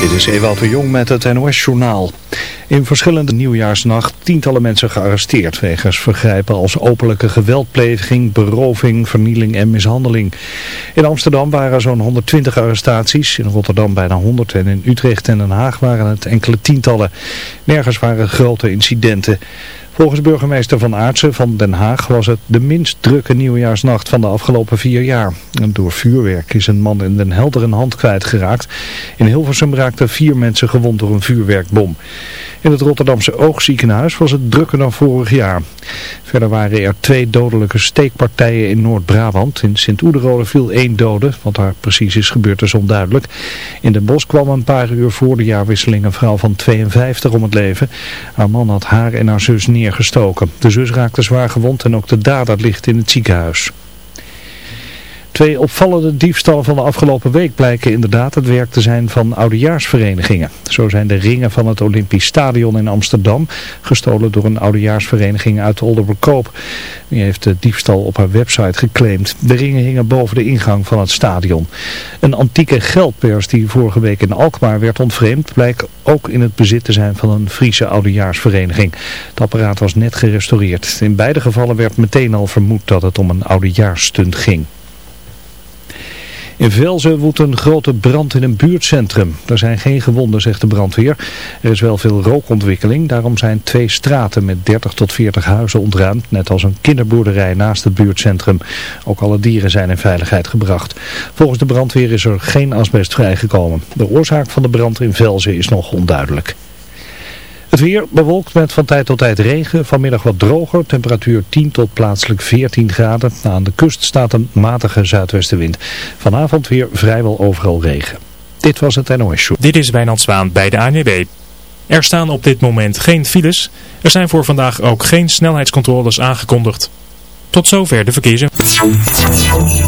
Dit is Ewout de Jong met het NOS-journaal. In verschillende nieuwjaarsnacht tientallen mensen gearresteerd wegens vergrijpen als openlijke geweldpleging, beroving, vernieling en mishandeling. In Amsterdam waren zo'n 120 arrestaties, in Rotterdam bijna 100 en in Utrecht en Den Haag waren het enkele tientallen. Nergens waren grote incidenten. Volgens burgemeester Van Aartsen van Den Haag was het de minst drukke nieuwjaarsnacht van de afgelopen vier jaar. Door vuurwerk is een man in Den Helder een hand kwijtgeraakt. In Hilversum raakten vier mensen gewond door een vuurwerkbom. In het Rotterdamse Oogziekenhuis was het drukker dan vorig jaar. Verder waren er twee dodelijke steekpartijen in Noord-Brabant. In Sint-Oederode viel één dode, wat daar precies is gebeurd is onduidelijk. In Den Bosch kwam een paar uur voor de jaarwisseling een vrouw van 52 om het leven. Haar man had haar en haar zus neergestoken. De zus raakte zwaar gewond en ook de dader ligt in het ziekenhuis. Twee opvallende diefstallen van de afgelopen week blijken inderdaad het werk te zijn van oudejaarsverenigingen. Zo zijn de ringen van het Olympisch Stadion in Amsterdam gestolen door een oudejaarsvereniging uit Olderbekoop. Die heeft de diefstal op haar website geclaimd. De ringen hingen boven de ingang van het stadion. Een antieke geldpers die vorige week in Alkmaar werd ontvreemd blijkt ook in het bezit te zijn van een Friese oudejaarsvereniging. Het apparaat was net gerestaureerd. In beide gevallen werd meteen al vermoed dat het om een oudejaarsstunt ging. In Velzen woedt een grote brand in een buurtcentrum. Er zijn geen gewonden, zegt de brandweer. Er is wel veel rookontwikkeling. Daarom zijn twee straten met 30 tot 40 huizen ontruimd. Net als een kinderboerderij naast het buurtcentrum. Ook alle dieren zijn in veiligheid gebracht. Volgens de brandweer is er geen asbest vrijgekomen. De oorzaak van de brand in Velzen is nog onduidelijk. Het weer bewolkt met van tijd tot tijd regen. Vanmiddag wat droger. Temperatuur 10 tot plaatselijk 14 graden. Aan de kust staat een matige zuidwestenwind. Vanavond weer vrijwel overal regen. Dit was het NOS Show. Dit is Wijnand Zwaan bij de ANWB. Er staan op dit moment geen files. Er zijn voor vandaag ook geen snelheidscontroles aangekondigd. Tot zover de verkeersinformatie.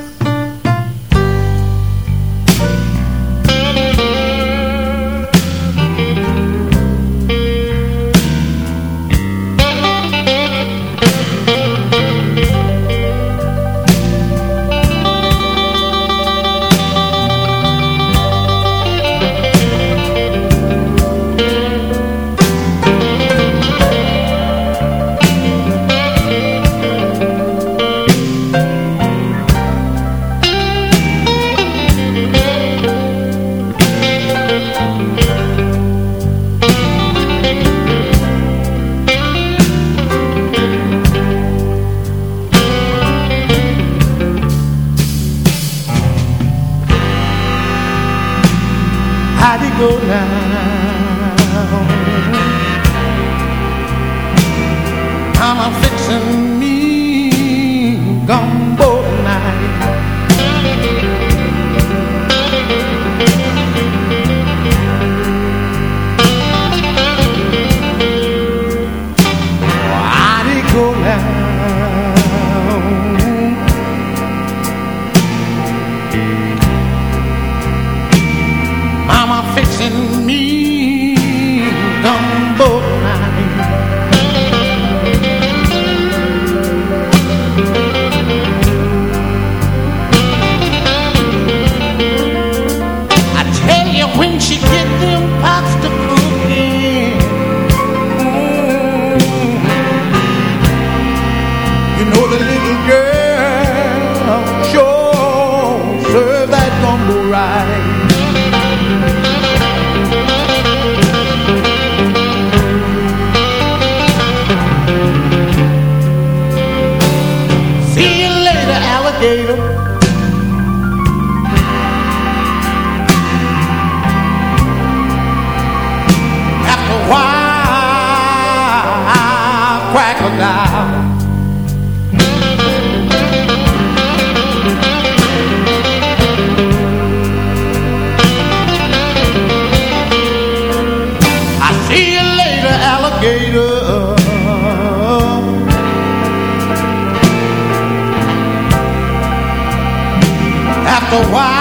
for why.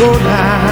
go down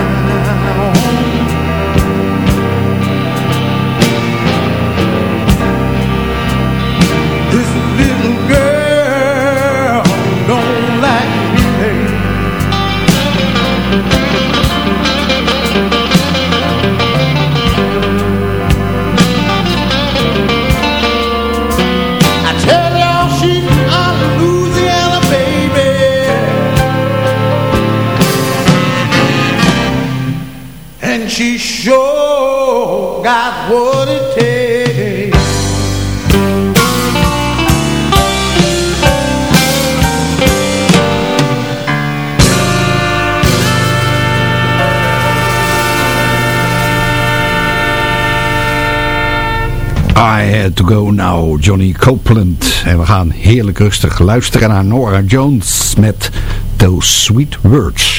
Nou, Johnny Copeland. En we gaan heerlijk rustig luisteren naar Nora Jones met Those Sweet Words.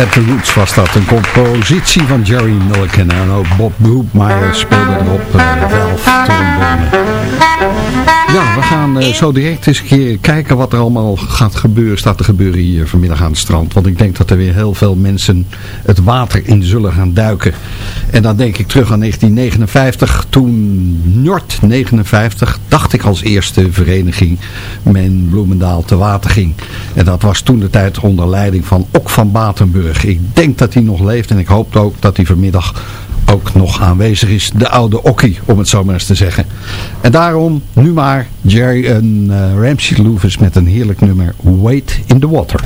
At the Roots was dat. Een compositie van Jerry Mulligan. En ook Bob Broekmeyer speelde erop uh, trombone. Ja, we gaan uh, zo direct eens een keer kijken wat er allemaal gaat gebeuren, staat te gebeuren hier vanmiddag aan het strand. Want ik denk dat er weer heel veel mensen het water in zullen gaan duiken. En dan denk ik terug aan 1959, toen Nord 59, dacht ik als eerste vereniging, men Bloemendaal te water ging. En dat was toen de tijd onder leiding van Ok van Batenburg. Ik denk dat hij nog leeft en ik hoop ook dat hij vanmiddag ook nog aanwezig is. De oude Okkie, om het zo maar eens te zeggen. En daarom nu maar Jerry en uh, Ramsey Lewis met een heerlijk nummer Wait in the Water.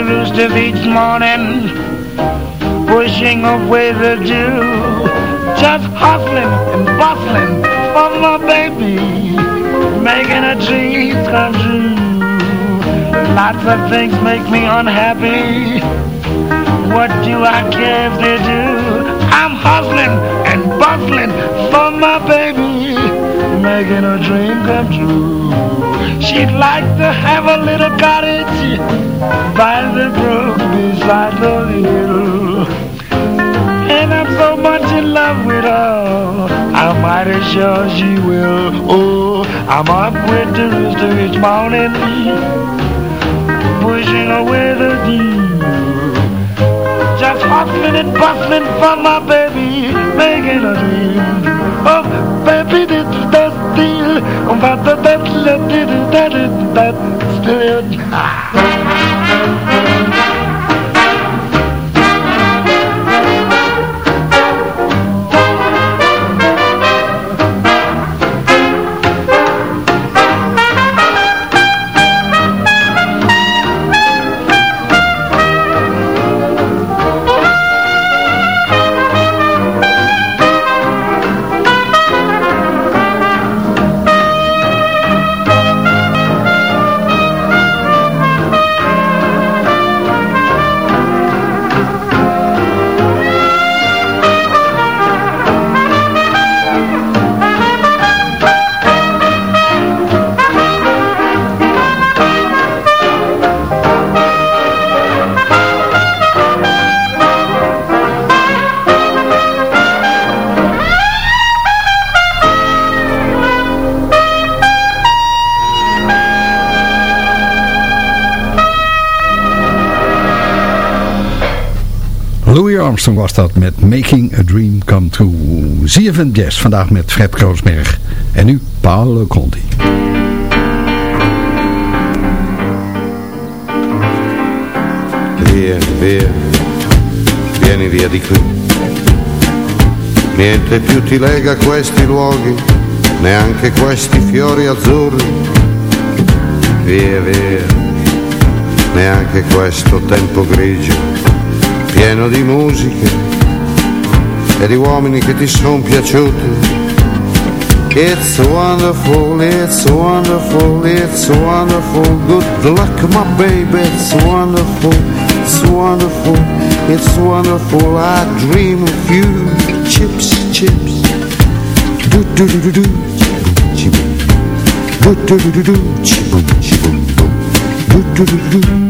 The roosters each morning, pushing away the dew, just hustling and bustling for my baby, making a dreams come true. Lots of things make me unhappy. What do I care if they do? I'm hustling and bustling for my baby, making her dream come true. She'd like to have a little cottage by the brook beside the hill. And I'm so much in love with her, I'm mighty sure she will. Oh, I'm up with the rooster each morning, pushing away the dew. Just hustling and bustling for my baby, making a dream. Oh, baby, this is that deal. About that, that, that, that, that, that, still. Armstrong was dat met Making a Dream Come True. ZFM Jazz vandaag met Fred Kroosberg. En nu Paolo Conti. Vieni, via, vieni via di qui. Niente più ti lega questi luoghi, neanche questi fiori azzurri. Via, via, neanche questo tempo grigio, pieno di musiche e di uomini che ti sono piaciuti. It's wonderful, it's wonderful, it's wonderful. Good luck, my baby, it's wonderful, it's wonderful, it's wonderful. I dream of you. Chips, chips. Do do do do do. Do do do do do. Do do do do do.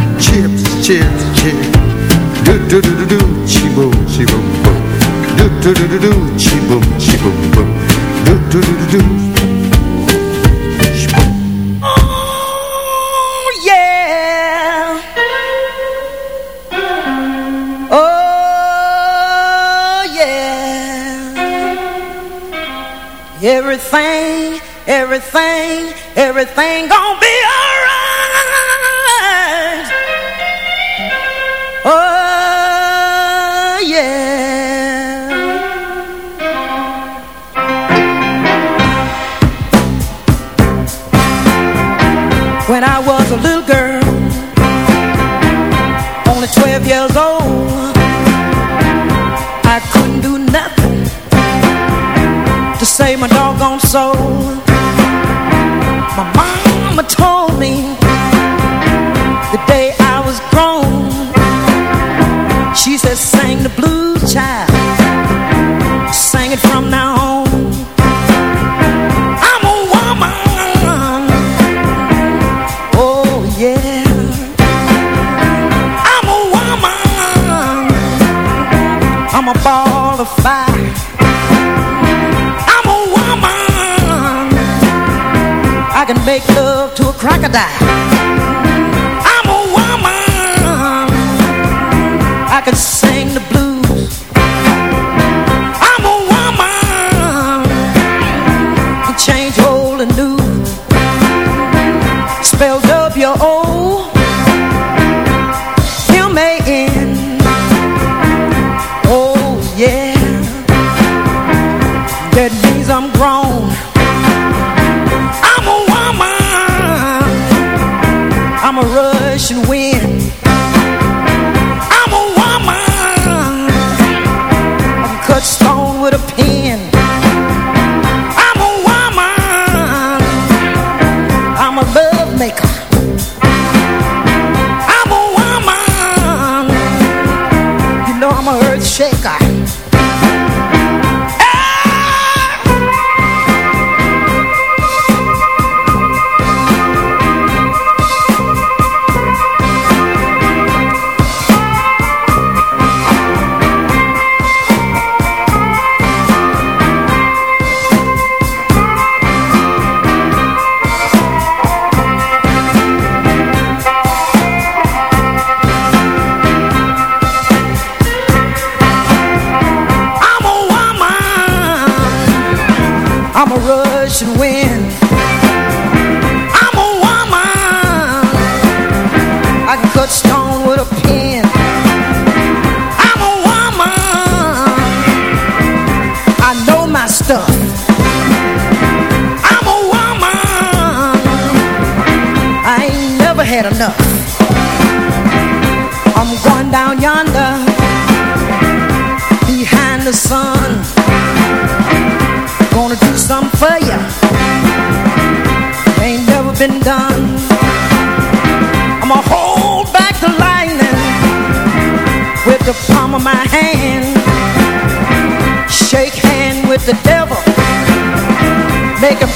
cheer, cheer. Do do do do do, chi boom, chi boom boom. Do do do do do, chi boom, chi boom boom. Do do do do do. Oh yeah. Oh yeah. Everything, everything, everything gonna be when I was a little girl, only 12 years old. I couldn't do nothing to save my doggone soul. die. yonder behind the sun. Gonna do something for ya. ain't never been done. I'ma hold back the lightning with the palm of my hand. Shake hand with the devil. Make him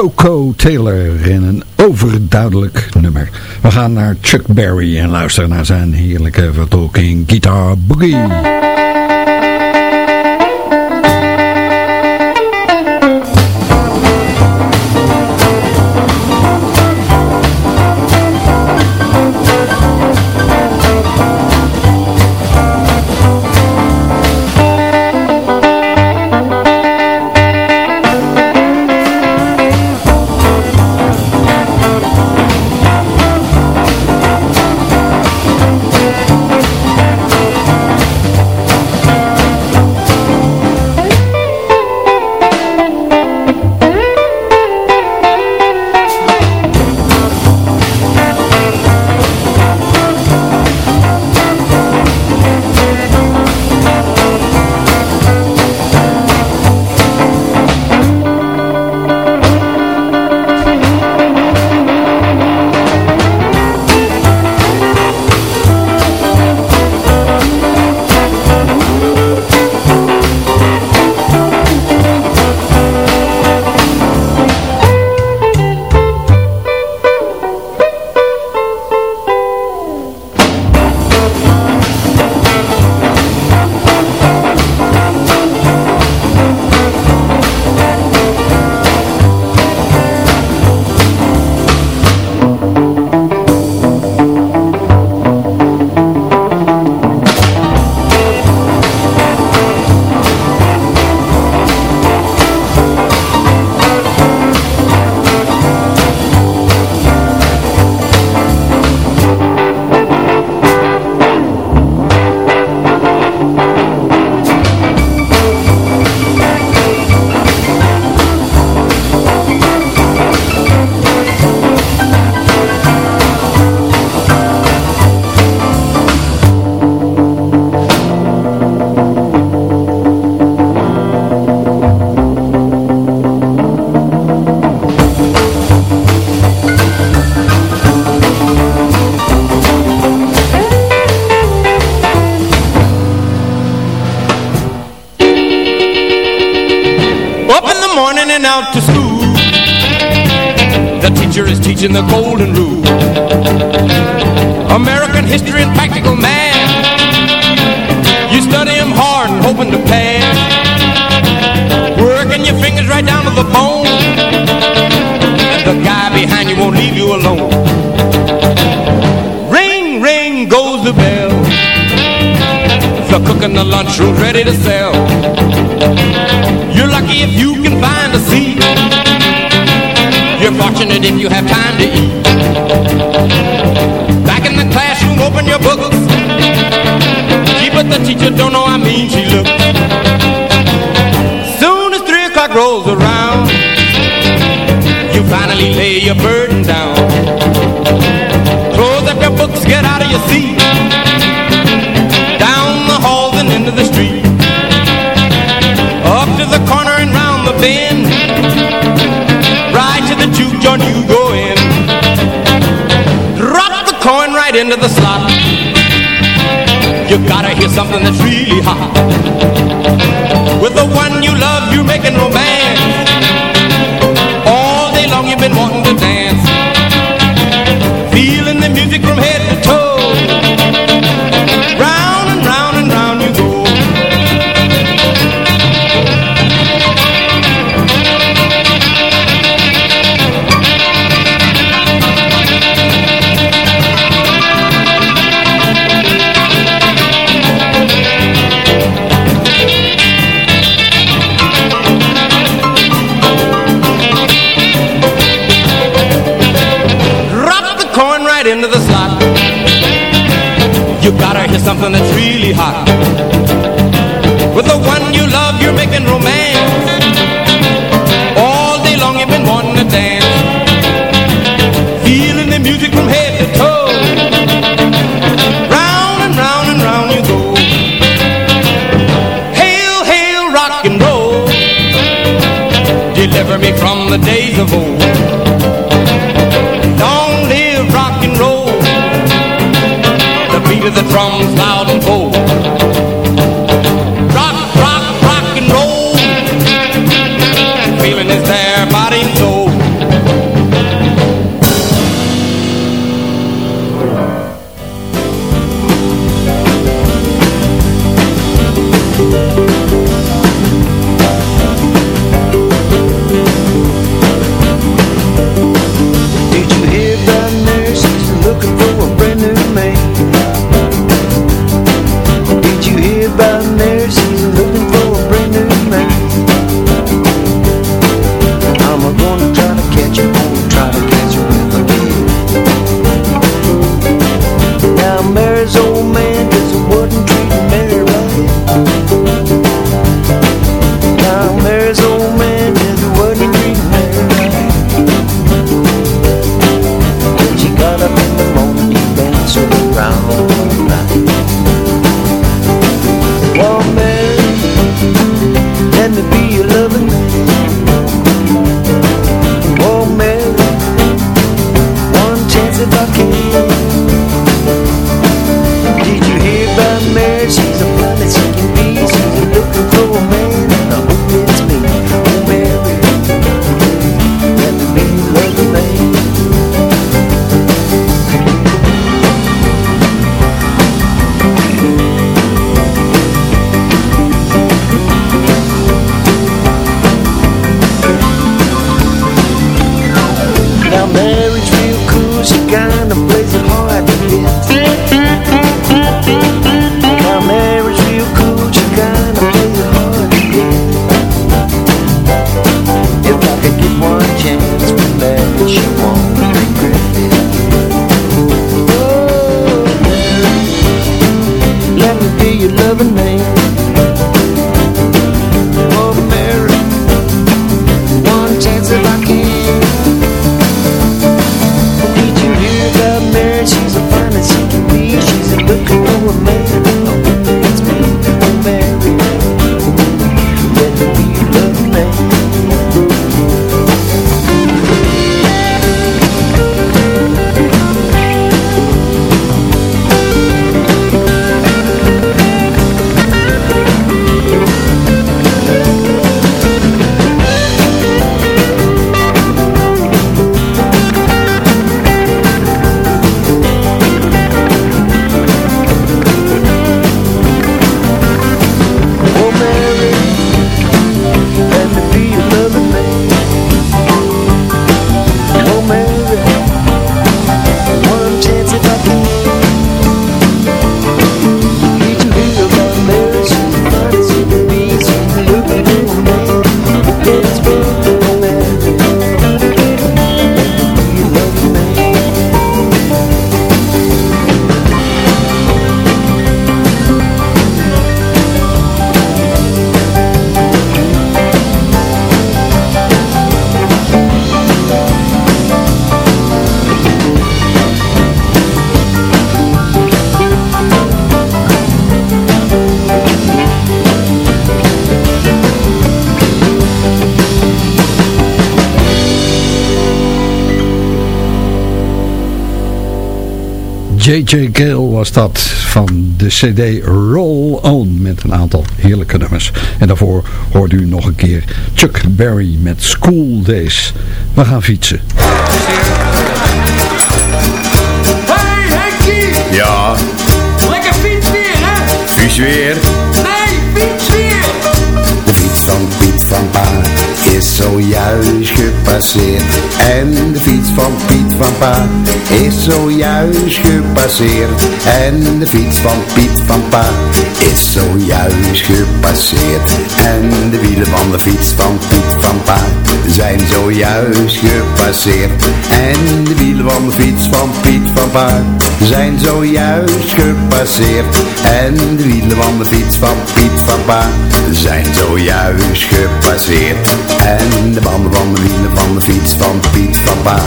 Coco Taylor in een overduidelijk nummer. We gaan naar Chuck Berry en luisteren naar zijn heerlijke vertolking Guitar Boogie. teacher is teaching the golden rule. American history and practical math. You study them hard and hoping to pass. Working your fingers right down to the bone. The guy behind you won't leave you alone. Ring, ring goes the bell. The cook in the lunchroom's ready to sell. You're lucky if you fortunate if you have time to eat. Back in the classroom, open your books. Gee, but the teacher don't know how mean she looks. Soon as three o'clock rolls around, you finally lay your burden down. into the slot. You gotta hear something that's really hot. With the one you love, you making romance something that's really hot. With the one you love, you're making romance the drums was dat van de cd Roll On met een aantal heerlijke nummers. En daarvoor hoort u nog een keer Chuck Berry met School Days. We gaan fietsen. Hey Henkie! Ja, Lekker fiets weer, hè? vies weer. Nee, fiets weer! De fiets van Piet van Pa is zojuist gepasseerd. En de fiets van Pa is zojuist gepasseerd. En de fiets van Piet van Pa is zojuist gepasseerd. En de wielen van de fiets van Piet van Pa zijn zojuist gepasseerd. En de wielen van de fiets van Piet van Pa zijn zojuist gepasseerd. En de wielen van de fiets van Piet van Pa zijn zojuist gepasseerd. En de banden van de wielen van de fiets van Piet van Pa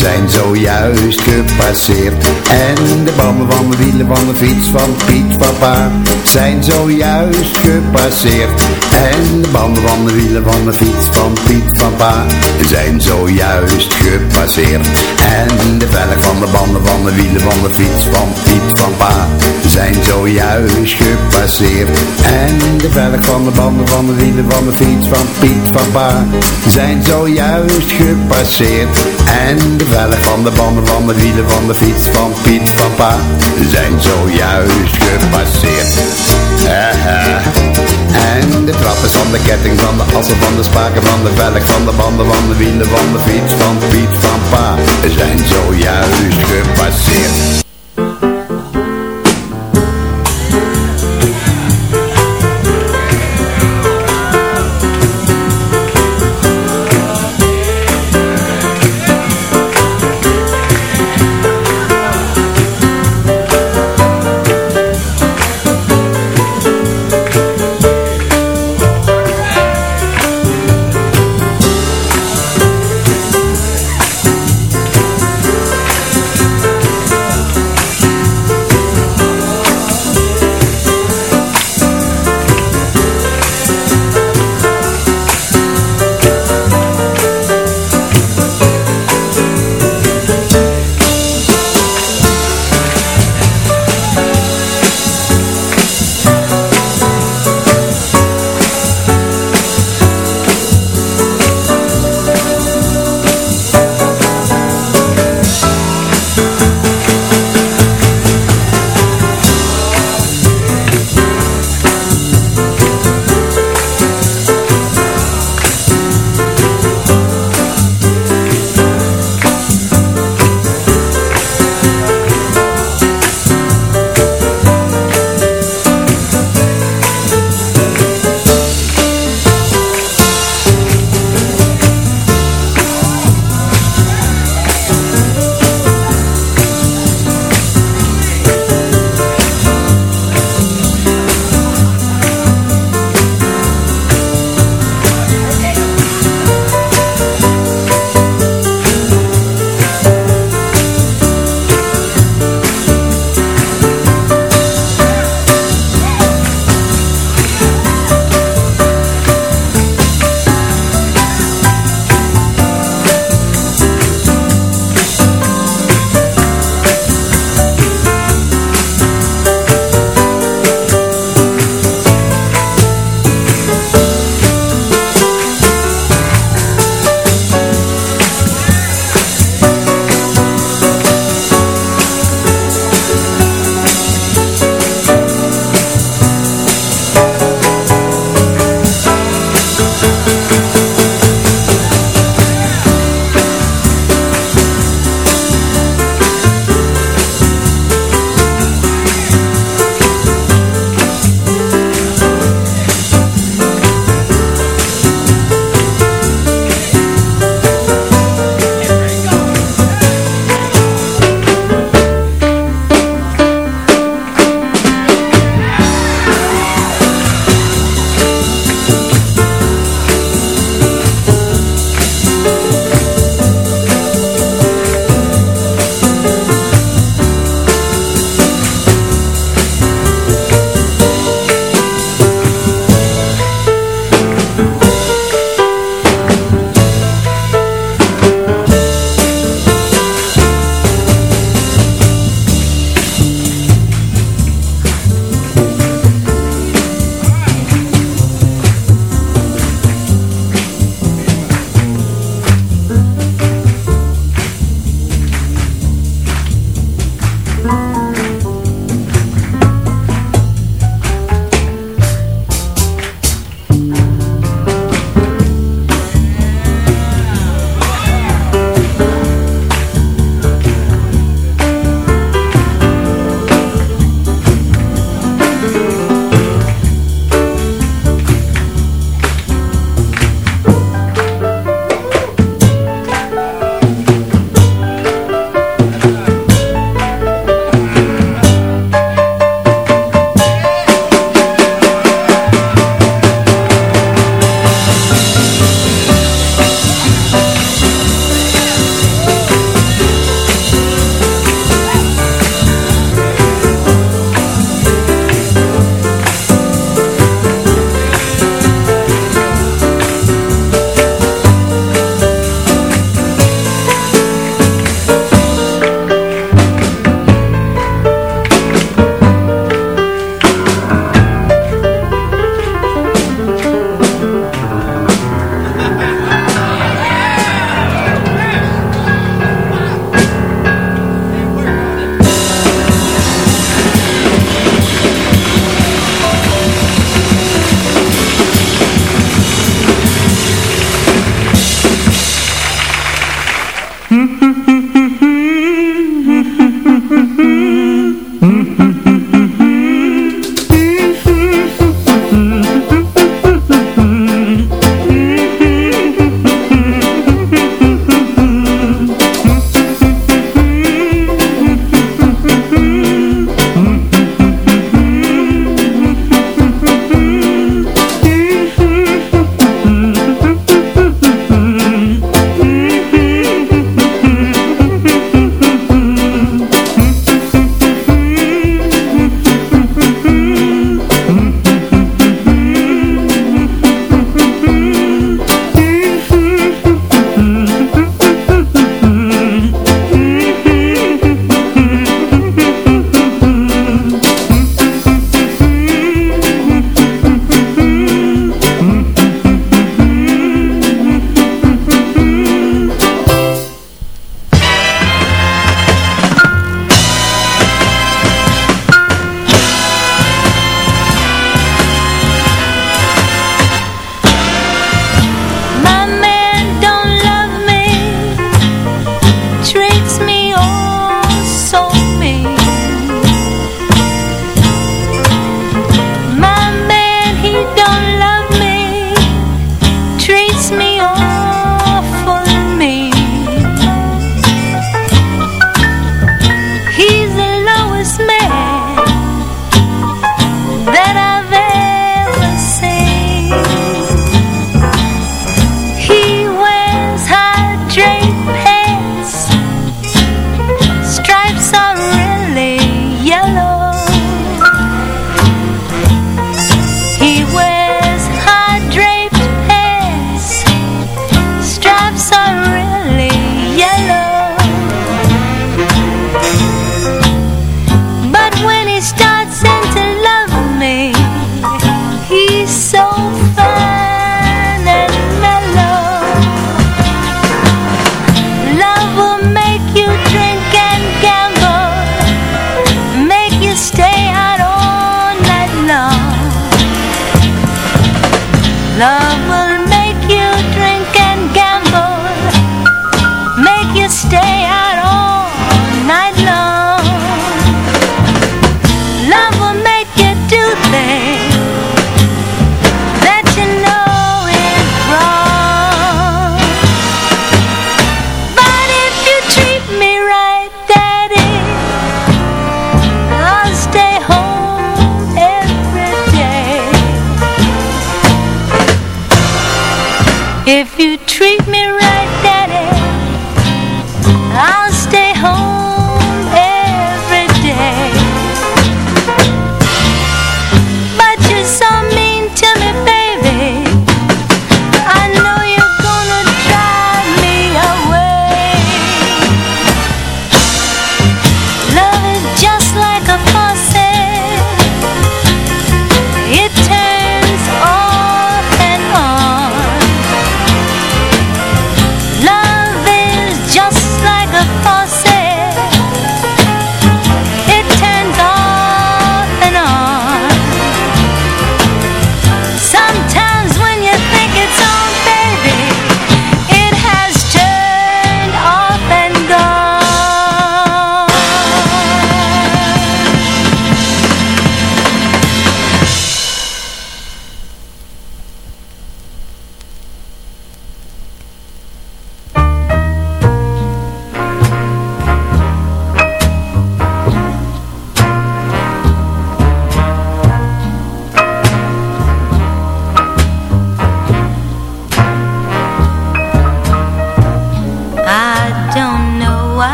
zijn zojuist gepasseerd. En de banden van de wielen van de fiets van Piet van Pa zijn zojuist gepasseerd. En de banden van de wielen van de fiets van Piet van Pa zijn zojuist gepasseerd. En de velg van de banden van de wielen van de fiets van Piet van zijn zojuist gepasseerd. En de velg van de banden van de wielen van de fiets van Piet van zijn zojuist gepasseerd. En de velg van de banden van de wielen van de fiets van Piet van Pa zijn zojuist gepasseerd. Eh, En de trappers van de ketting van de assen van de spaken van de velg van de banden van de wielen van de fiets van Piet van Pa zijn zojuist gepasseerd.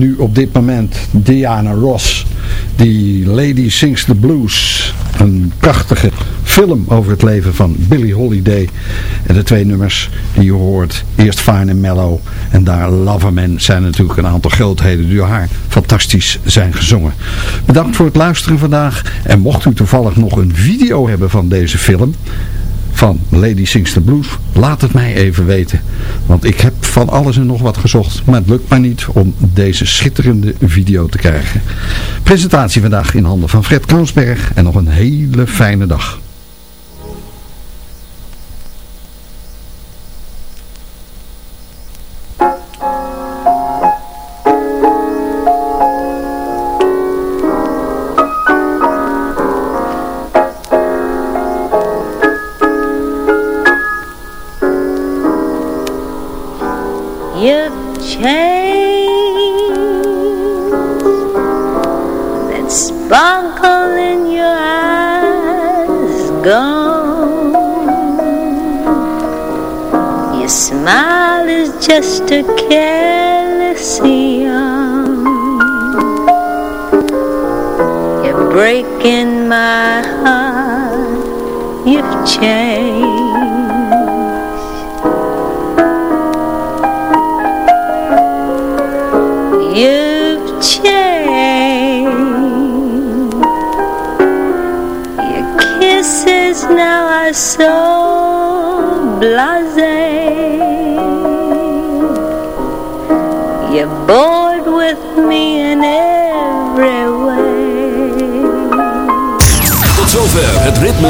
Nu op dit moment Diana Ross. Die Lady Sings the Blues. Een prachtige film over het leven van Billie Holiday. En de twee nummers die je hoort. Eerst Fine and Mellow. En daar Loverman zijn natuurlijk een aantal grootheden die door haar fantastisch zijn gezongen. Bedankt voor het luisteren vandaag. En mocht u toevallig nog een video hebben van deze film van Lady Sings the Blues, laat het mij even weten. Want ik heb van alles en nog wat gezocht, maar het lukt mij niet om deze schitterende video te krijgen. Presentatie vandaag in handen van Fred Kroonsberg en nog een hele fijne dag.